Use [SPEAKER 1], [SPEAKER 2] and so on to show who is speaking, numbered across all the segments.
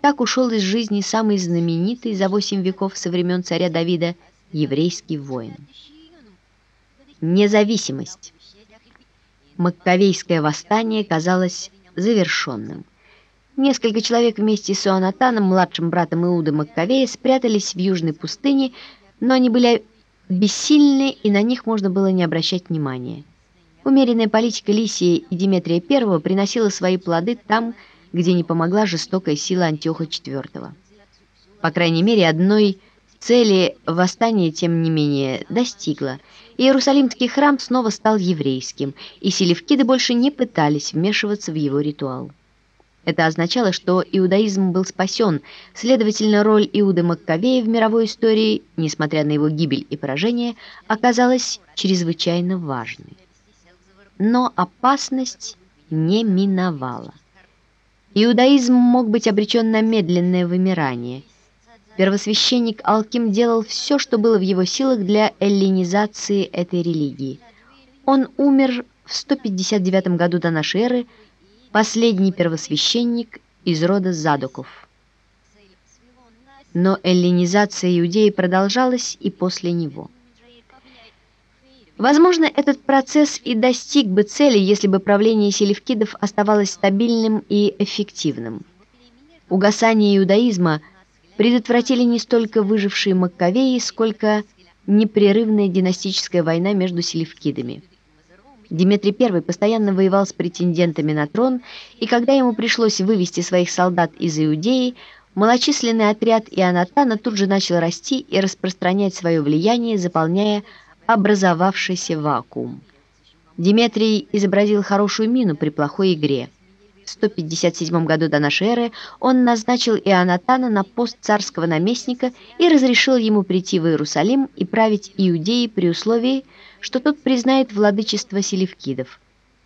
[SPEAKER 1] Так ушел из жизни самый знаменитый за восемь веков со времен царя Давида еврейский воин. Независимость. Маккавейское восстание казалось завершенным. Несколько человек вместе с Иоаннатаном, младшим братом Иуды Маккавея, спрятались в южной пустыне, но они были бессильны, и на них можно было не обращать внимания. Умеренная политика Лисии и Диметрия I приносила свои плоды там, где не помогла жестокая сила Антиоха IV. По крайней мере, одной цели восстание, тем не менее, достигло. Иерусалимский храм снова стал еврейским, и селевкиды больше не пытались вмешиваться в его ритуал. Это означало, что иудаизм был спасен, следовательно, роль Иуды Маккавея в мировой истории, несмотря на его гибель и поражение, оказалась чрезвычайно важной. Но опасность не миновала. Иудаизм мог быть обречен на медленное вымирание. Первосвященник Алким делал все, что было в его силах для эллинизации этой религии. Он умер в 159 году до нашей эры, последний первосвященник из рода Задоков. Но эллинизация Иудеи продолжалась и после него. Возможно, этот процесс и достиг бы цели, если бы правление селевкидов оставалось стабильным и эффективным. Угасание иудаизма предотвратили не столько выжившие Маккавеи, сколько непрерывная династическая война между селевкидами. Дмитрий I постоянно воевал с претендентами на трон, и когда ему пришлось вывести своих солдат из Иудеи, малочисленный отряд Ионатана тут же начал расти и распространять свое влияние, заполняя образовавшийся вакуум. Диметрий изобразил хорошую мину при плохой игре. В 157 году до нашей эры он назначил Ионатана на пост царского наместника и разрешил ему прийти в Иерусалим и править Иудеей при условии, что тот признает владычество селевкидов.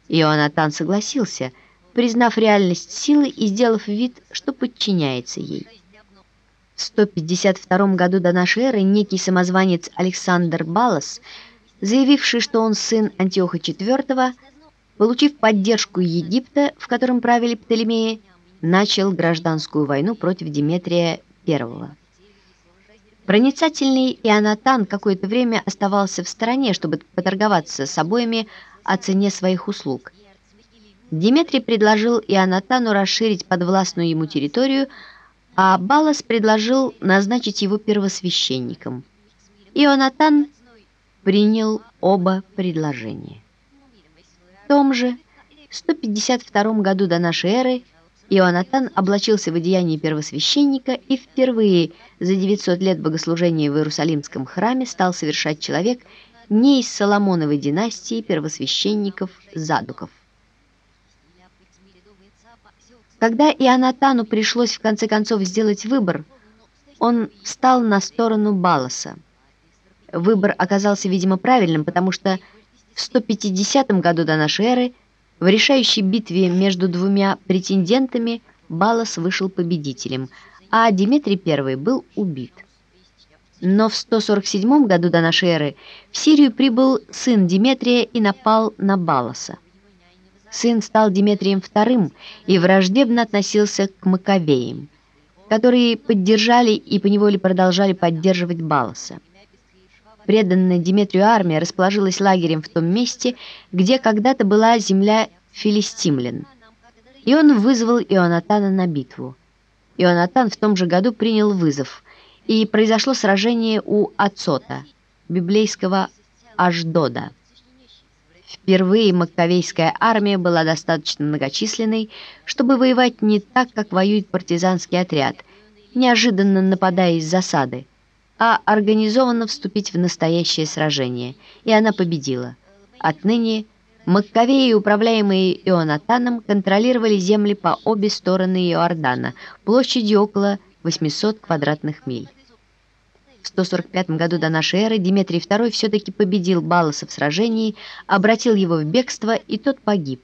[SPEAKER 1] Ионатан согласился, признав реальность силы и сделав вид, что подчиняется ей. В 152 году до нашей эры некий самозванец Александр Балас, заявивший, что он сын Антиоха IV, получив поддержку Египта, в котором правили Птолемеи, начал гражданскую войну против Диметрия I. Проницательный Ионатан какое-то время оставался в стороне, чтобы поторговаться с обоими о цене своих услуг. Диметрий предложил Ионатану расширить подвластную ему территорию, а Балас предложил назначить его первосвященником. Ионатан принял оба предложения. В том же 152 году до нашей эры Ионатан облачился в одеяние первосвященника и впервые за 900 лет богослужения в Иерусалимском храме стал совершать человек не из Соломоновой династии первосвященников Задуков. Когда Ионатану пришлось в конце концов сделать выбор, он встал на сторону Баласа. Выбор оказался, видимо, правильным, потому что в 150 году до нашей эры в решающей битве между двумя претендентами Балас вышел победителем, а Дмитрий I был убит. Но в 147 году до нашей эры в Сирию прибыл сын Диметрия и напал на Баласа. Сын стал Диметрием II и враждебно относился к Маковеям, которые поддержали и поневоле продолжали поддерживать Баласа. Преданная Диметрию армия расположилась лагерем в том месте, где когда-то была земля филистимлян, и он вызвал Ионатана на битву. Ионатан в том же году принял вызов, и произошло сражение у Ацота, библейского Аждода. Впервые Маккавейская армия была достаточно многочисленной, чтобы воевать не так, как воюет партизанский отряд, неожиданно нападая из засады, а организованно вступить в настоящее сражение, и она победила. Отныне Маккавеи, управляемые Ионатаном, контролировали земли по обе стороны Иордана, площадью около 800 квадратных миль. В 145 году до нашей эры Дмитрий II все-таки победил Баласа в сражении, обратил его в бегство, и тот погиб.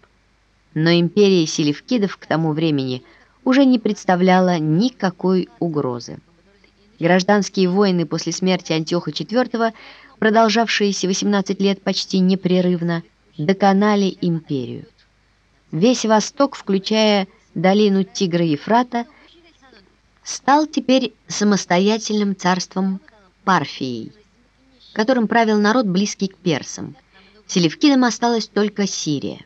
[SPEAKER 1] Но империя селевкидов к тому времени уже не представляла никакой угрозы. Гражданские войны после смерти Антиоха IV, продолжавшиеся 18 лет почти непрерывно, доконали империю. Весь Восток, включая долину Тигра-Ефрата, стал теперь самостоятельным царством Парфией, которым правил народ, близкий к персам. Селевкидам осталась только Сирия.